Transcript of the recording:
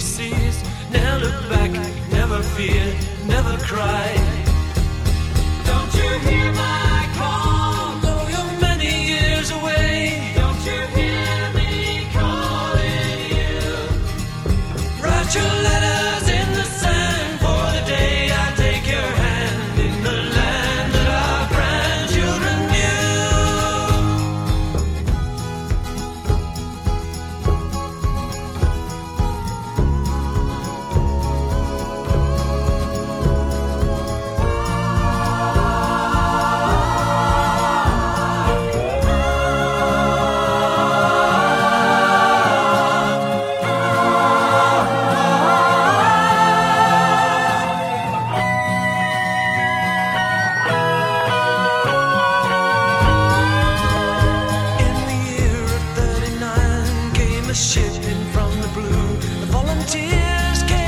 sees. Never look back, never fear, never cry. from the blue. The volunteers came.